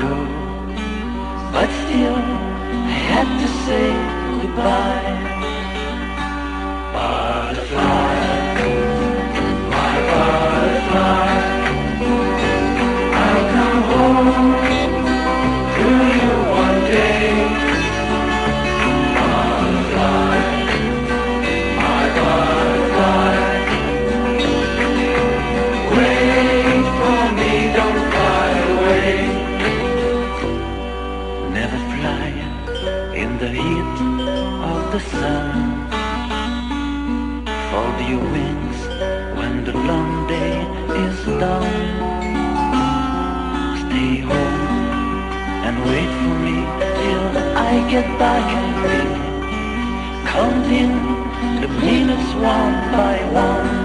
But still, I had to say goodbye. get by complete Counting the minutes one by one.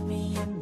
me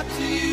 Up to you.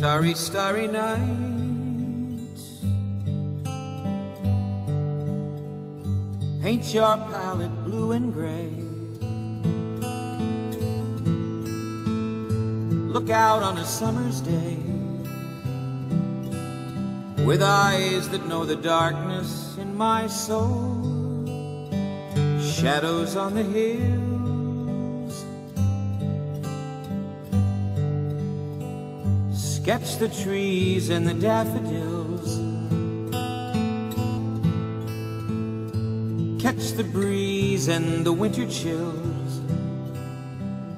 Starry, starry night Paint your palette blue and gray. Look out on a summer's day. With eyes that know the darkness in my soul. Shadows on the hill. Sketch the trees and the daffodils. Catch the breeze and the winter chills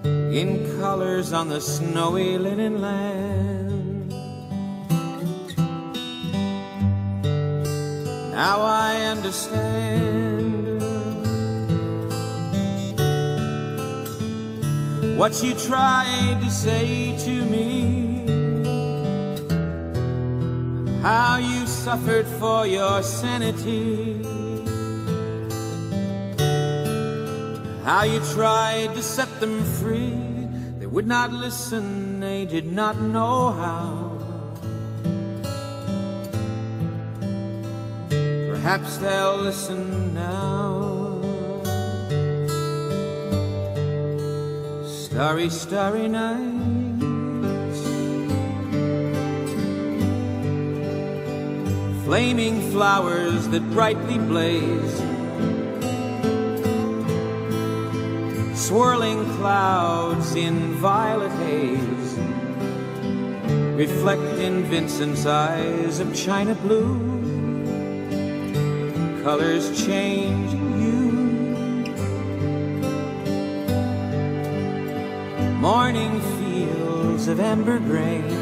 In colors on the snowy linen land. Now I understand What you tried to say to me how you suffered for your sanity, how you tried to set them free. They would not listen, they did not know how. Perhaps they'll listen now. Starry, starry night. flaming flowers that brightly blaze, swirling clouds in violet haze, reflect in Vincent's eyes of china blue. Colors change in you. Morning fields of amber grain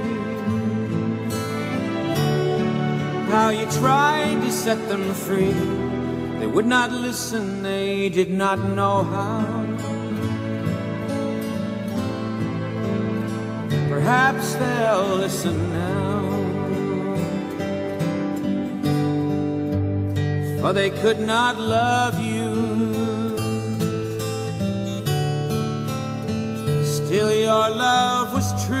How you tried to set them free. They would not listen, they did not know how. Perhaps they'll listen now. For they could not love you. Still, your love was true.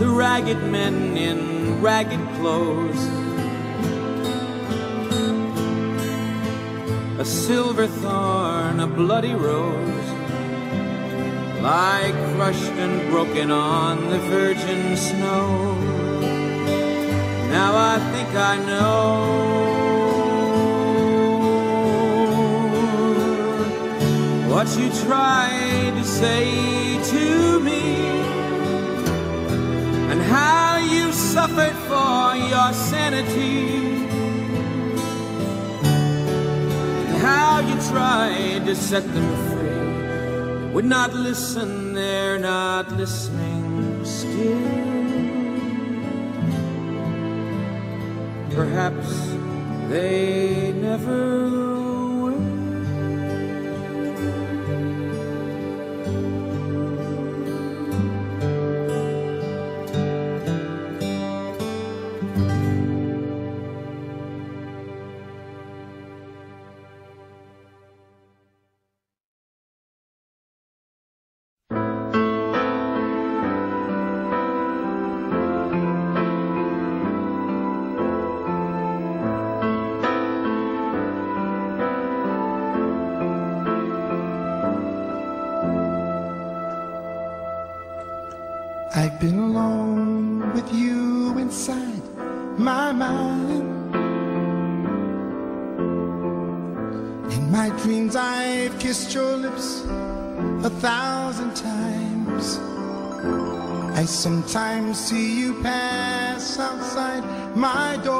The ragged men in ragged clothes. A silver thorn, a bloody rose, lie crushed and broken on the virgin snow. Now I think I know what you tried to say to me how you suffered for your sanity. how you tried to set them free. Would not listen, they're not listening still. Perhaps they never see you pass outside my door.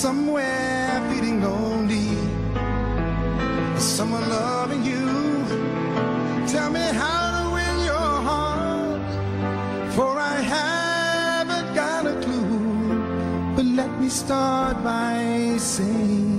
somewhere feeling lonely. Someone loving you. Tell me how to win your heart, for I haven't got a clue. But let me start by saying.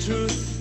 truth.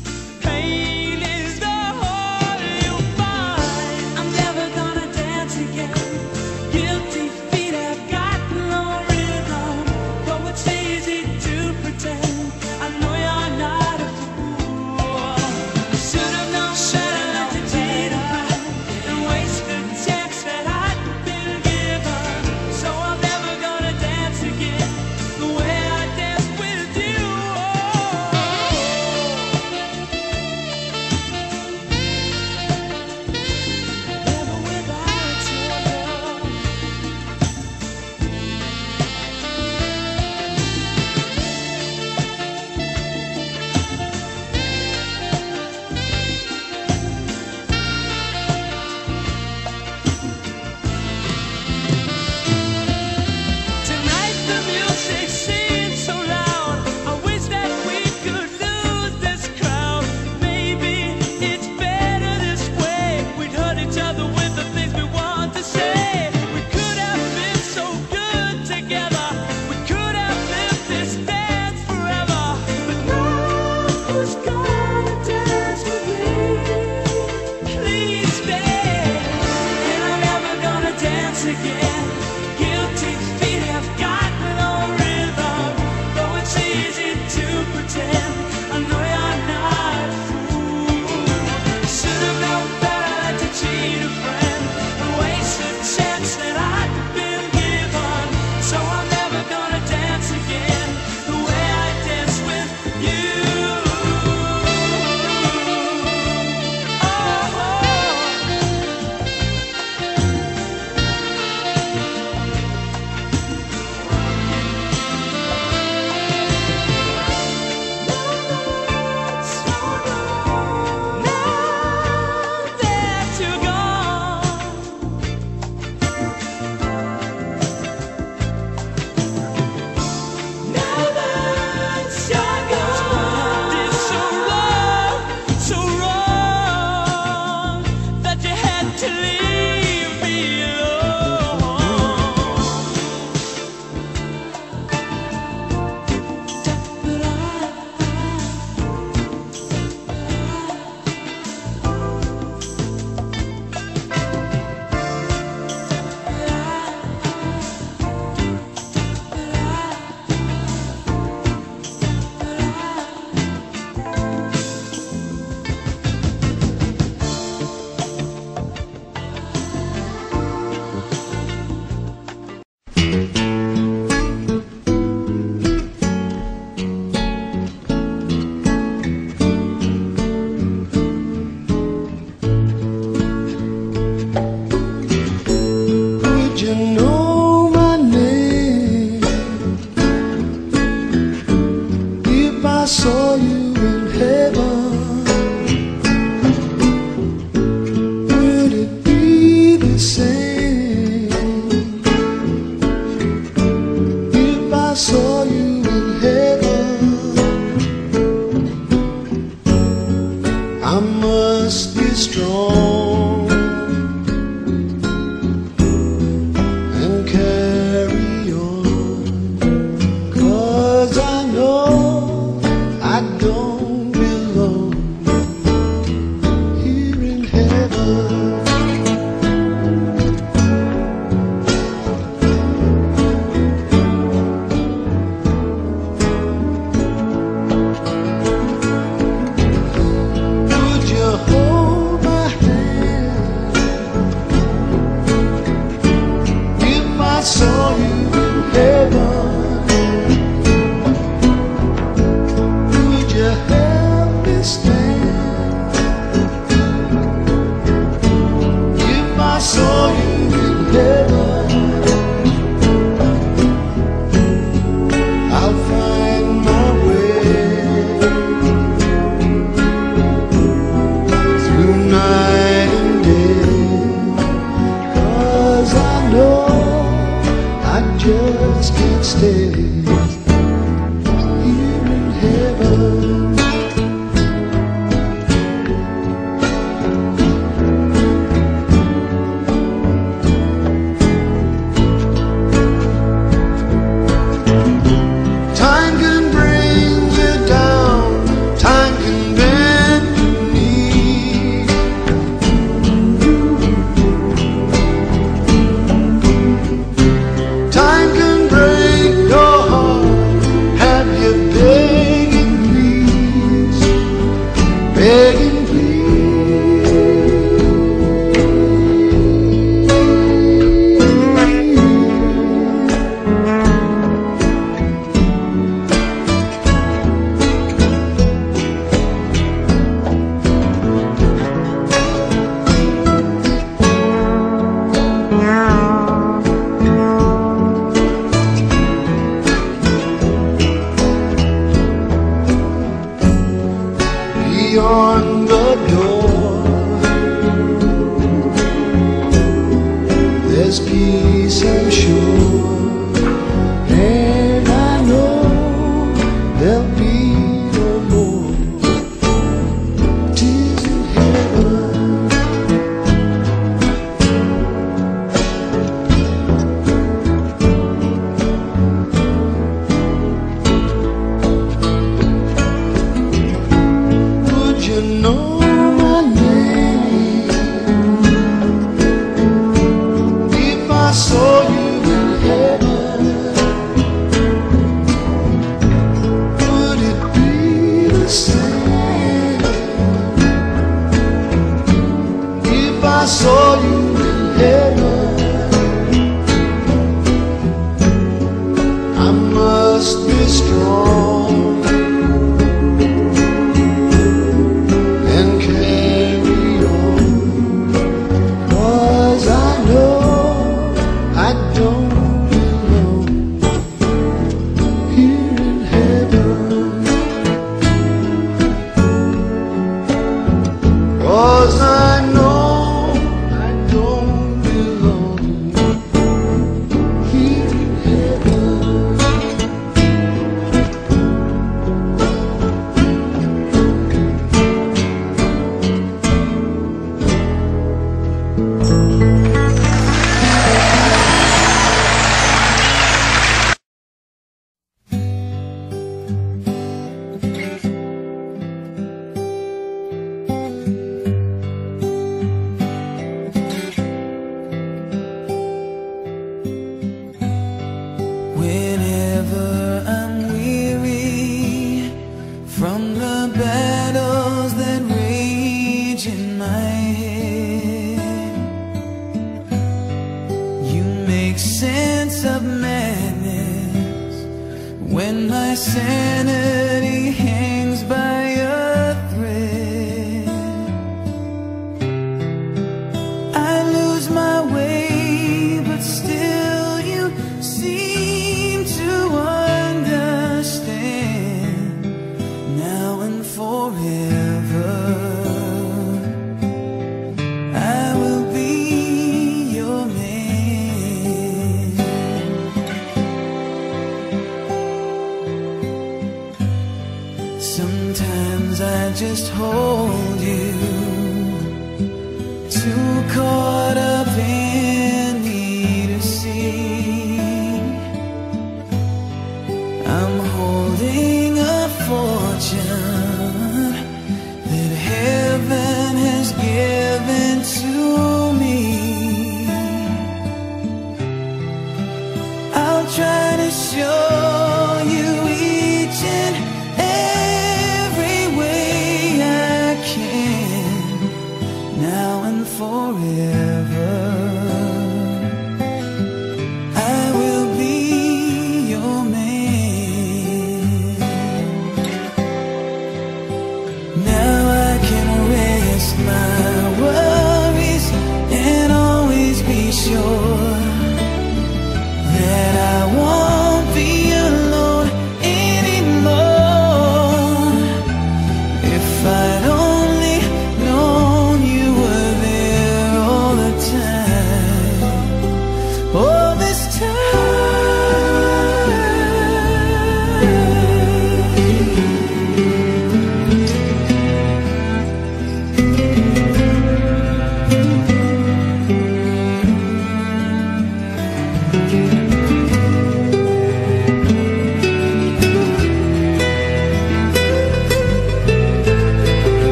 Saw you in heaven? I must be strong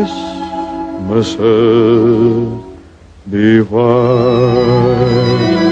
Christmases be white.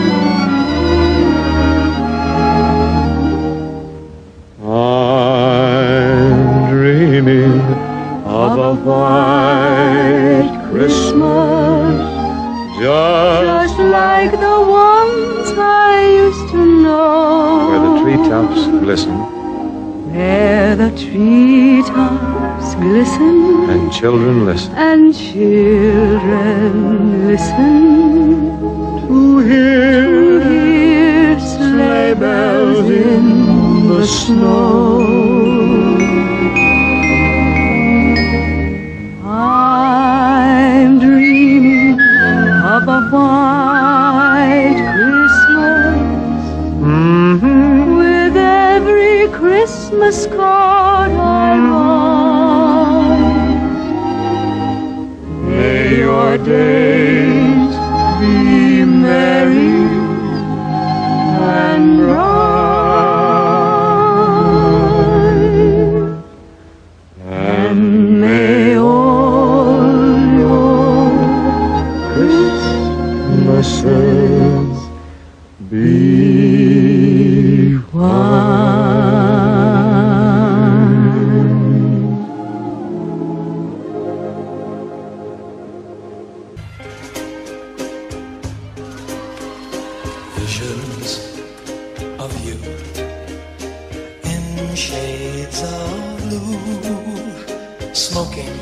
smoking,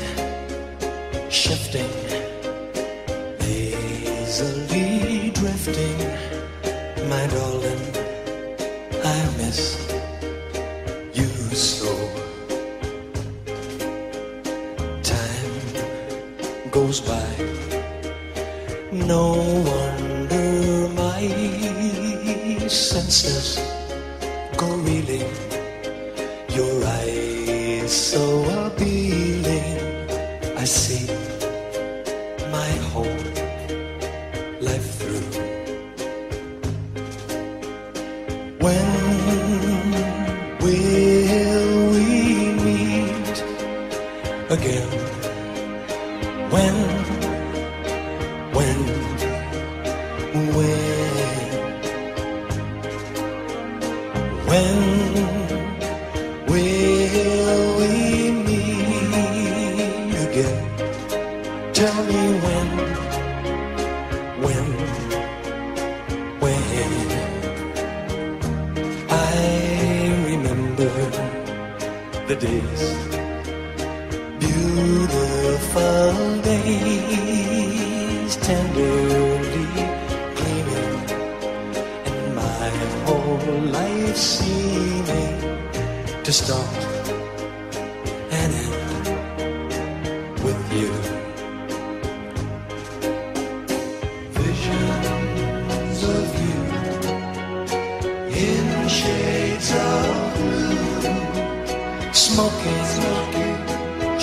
shifting, lazily drifting. My darling, I miss you so. Time goes by, no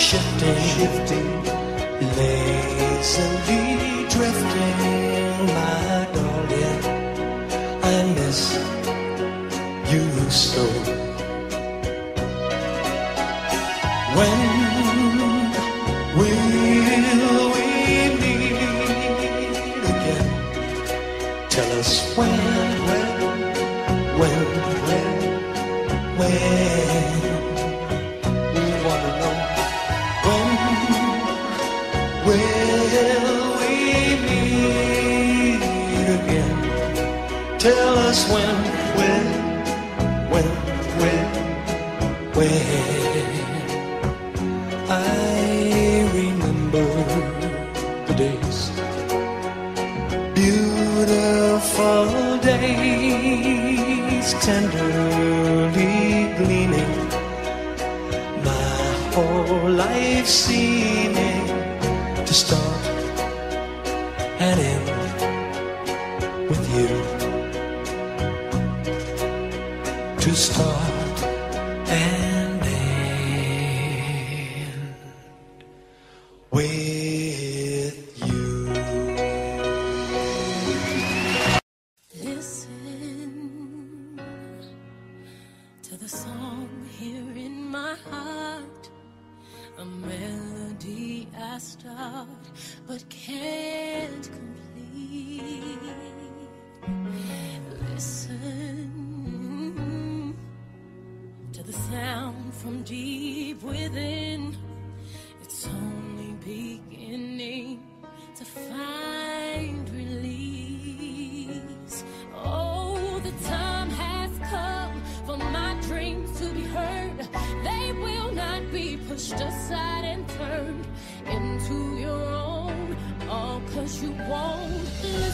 shifting, shifting, lazily drifting like tenderly gleaming. My whole life seems from deep within. It's only beginning to find release. Oh, the time has come for my dreams to be heard. They will not be pushed aside and turned into your own. All cause you won't listen.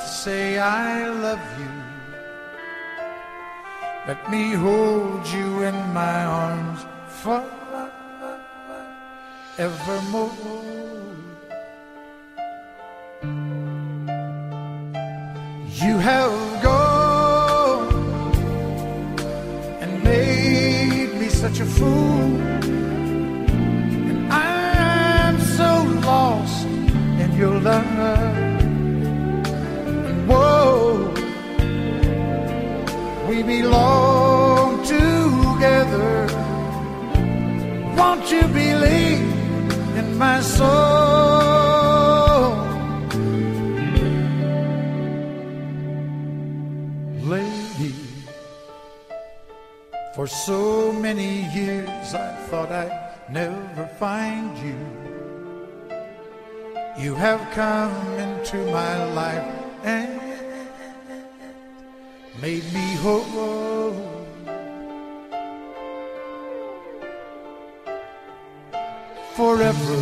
to say I love you. Let me hold you in my arms forevermore. You have gone and made me such a fool. Belong together. Won't you believe in my soul? Lady, for so many years I thought I'd never find you. You have come into my life made me whole. Forever,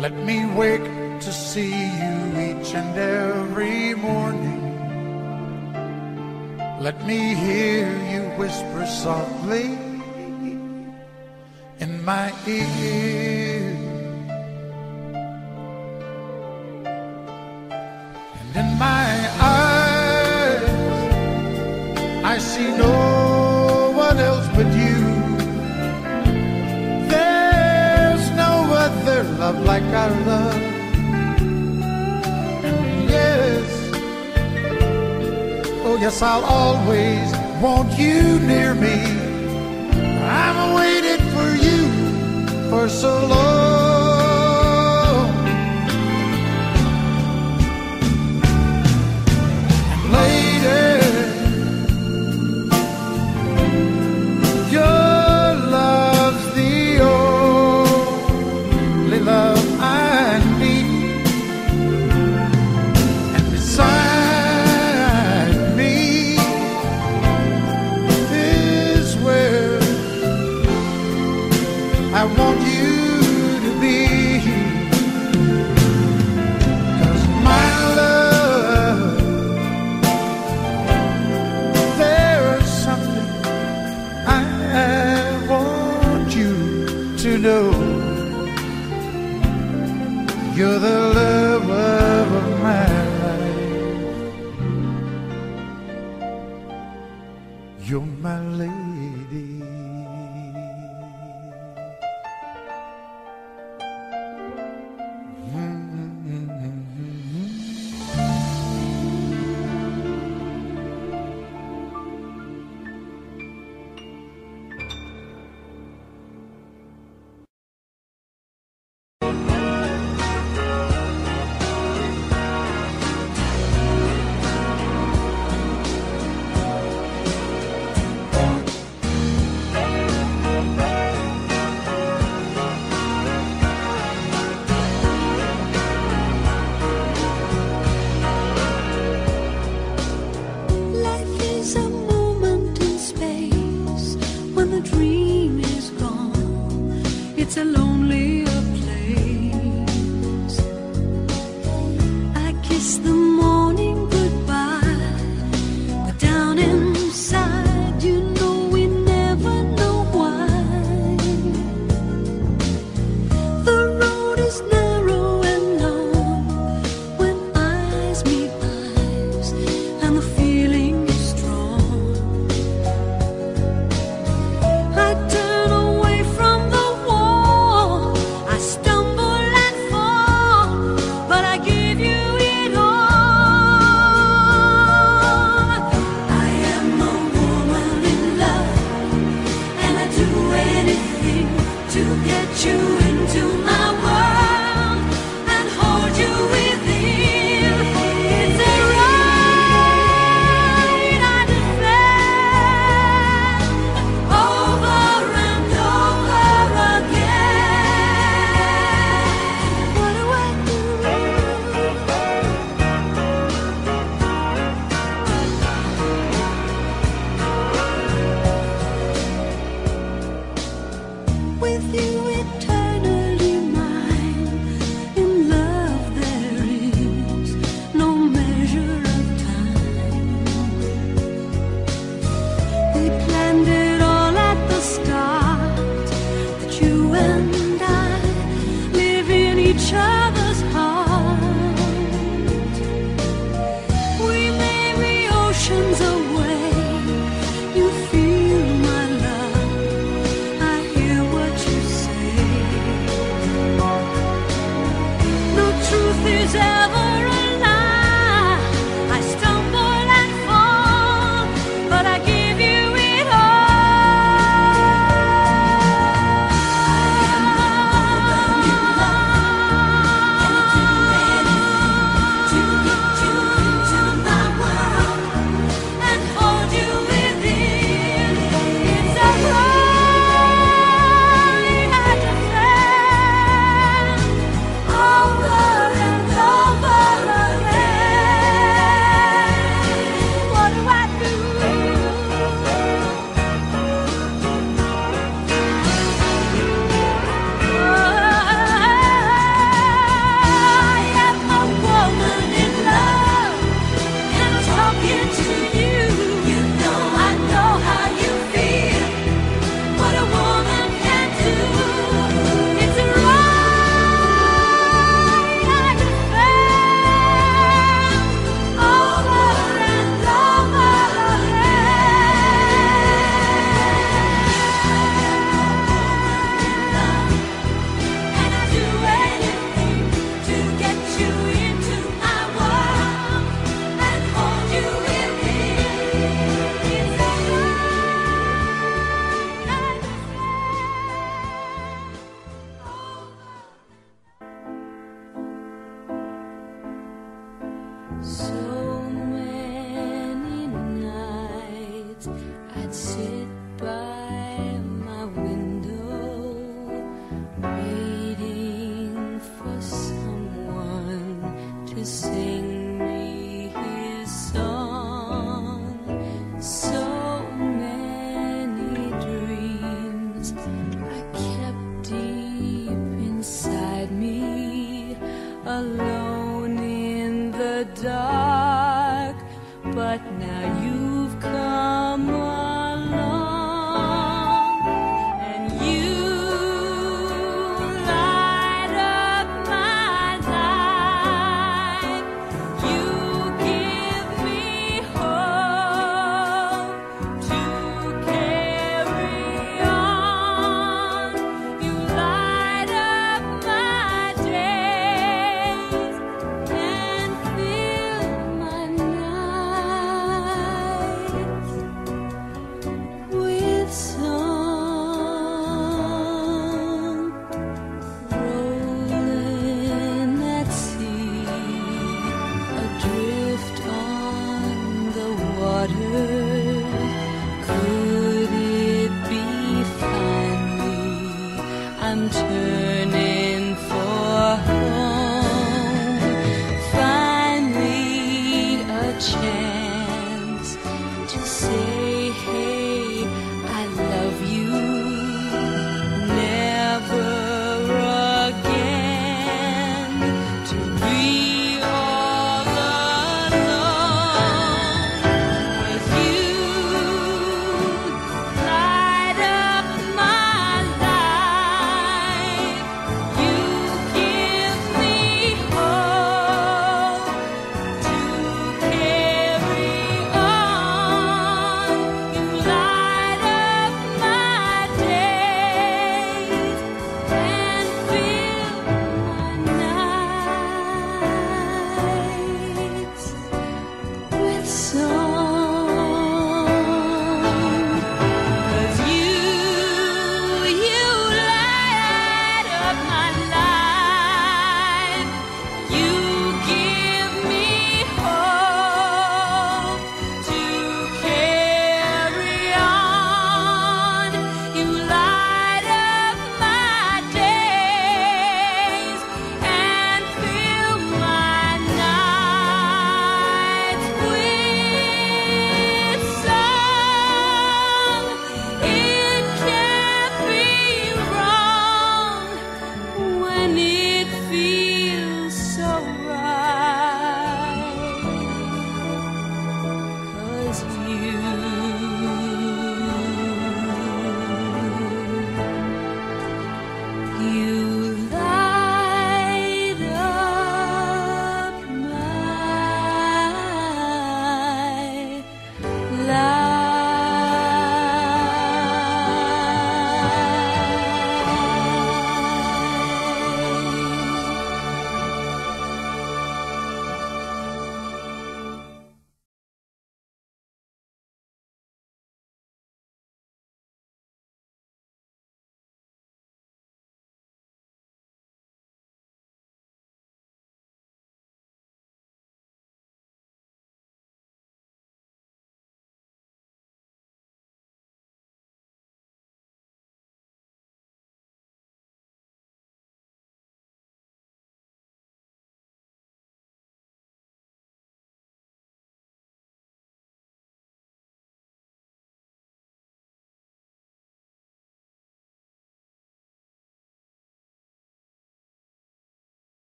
let me wake to see you each and every morning. Let me hear you whisper softly in my ear. Like our love. Yes, oh yes, I'll always want you near me. I've waited for you for so long.